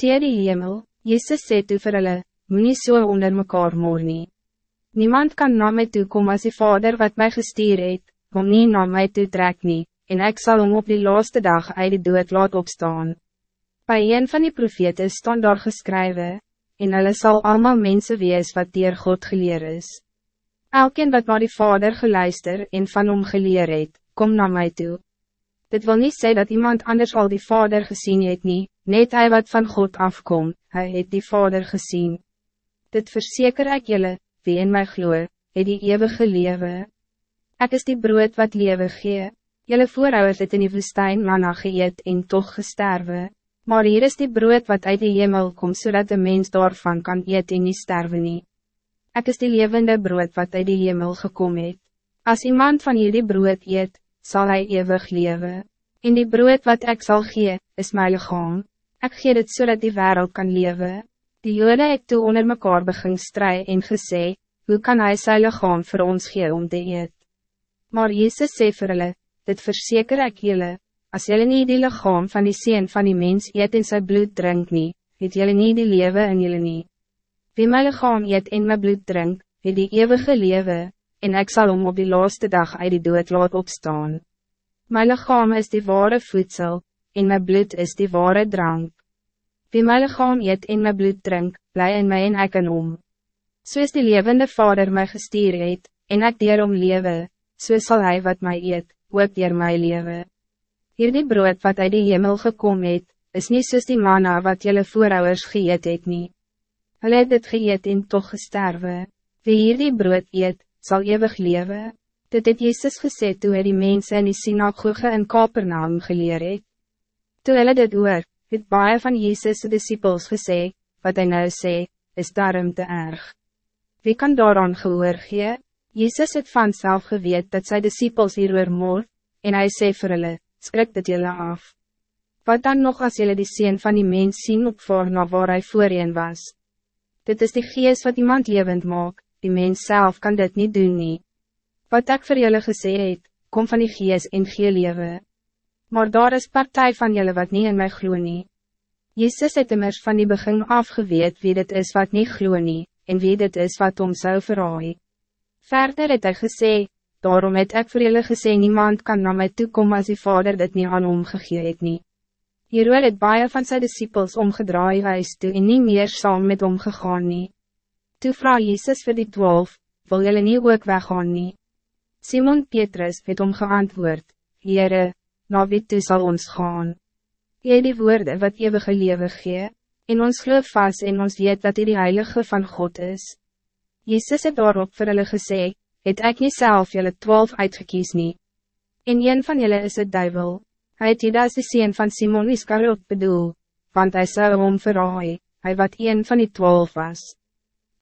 Teer die hemel, Jezus sê toe vir hulle, moet nie so onder mekaar moor nie. Niemand kan na my toe kom as die vader wat mij gestuur het, kom nie na my toe trek nie, en ik zal hem op die laatste dag uit die dood laat opstaan. Bij een van die profete staan daar geskrywe, en hulle sal allemaal mensen wees wat dier God geleer is. Elkeen wat maar die vader geluister en van hom geleer het, kom naar mij toe. Dit wil niet zeggen dat iemand anders al die vader gezien het niet, net hij wat van God afkomt, hij het die vader gezien. Dit verzeker ik jullie, wie in mij gloe, het die eeuwige lewe. Ik is die brood wat lewe gee, jullie voorouders het in die woestijn manna geëet en toch gesterwe. Maar hier is die brood wat uit die hemel komt, zodat de mens daarvan kan eet en niet sterven niet. Ik is die levende brood wat uit die hemel gekomen het. Als iemand van jullie brood eet, zal hij eeuwig leven. In die brood wat ik zal gee, is mijn lichaam. Ik gee het zodat die wereld kan leven. Die jode het toe onder mekaar begin strijden en gesê, hoe kan hij zijn lichaam voor ons gee om te eet? Maar Jezus sê vir hulle, dit verzeker ek julle, as julle nie die lichaam van die sien van die mens eet en sy bloed drink nie, het julle nie die leven in julle nie. Wie my lichaam eet en my bloed drink, het die eeuwige leven, en ik zal om op die laatste dag uit die dood laat opstaan. Mijn lichaam is die ware voedsel, en mijn bloed is die ware drank. Wie mijn lichaam eet en mijn bloed drink, blij in mij en ek in om. So is die levende vader mij gestuur het, en ek om lewe, so sal hy wat mij eet, ook dier my lewe. Hier die brood wat uit die hemel gekom het, is niet soos die manna wat jelle voorouders geëet het nie. Hulle het dit geëet en toch gesterwe. Wie hier die brood eet, zal eeuwig leven. Dit het Jezus gesê toe hy die mense in die synagoge in Kapernaam geleer het. Toe hulle dit oor, het baie van Jezus' disciples gesê, wat hij nou sê, is daarom te erg. Wie kan daaraan gehoor gee? Jezus het vanzelf geweet dat zijn disciples hieroor moord, en hij sê vir hulle, skrik dit julle af. Wat dan nog als jullie die sien van die mens zien op voor na waar hy voorheen was? Dit is die geest wat iemand levend maakt die mens zelf kan dit niet doen nie. Wat ik voor jullie gesê het, kom van die gees en gee lewe. Maar daar is partij van jullie wat niet in mij glo nie. Jezus het immers van die begin afgeweet wie dit is wat niet glo nie, en wie dit is wat om zou verraai. Verder het hy gesê, daarom het ek vir julle gesê niemand kan naar mij toe komen als die vader dit niet aan hom gegee het nie. Hierdoor het baie van zijn disciples omgedraai huis toe en nie meer saam met hom gegaan nie. Toe vraag Jezus voor die twaalf, wil jullie niet ook weggaan nie? Simon Petrus het om geantwoord, Heere, na wie toe sal ons gaan? Jy die woorden wat eeuwige lewe gee, en ons geloof vast en ons weet dat hy die heilige van God is. Jezus het daarop vir hulle gesê, het ek nie self jylle twaalf uitgekies nie. En een van jullie is het duivel, hy het Judas die sien van Simon Iscariot bedoel, want hij zou hom verraai, hij wat een van die twaalf was.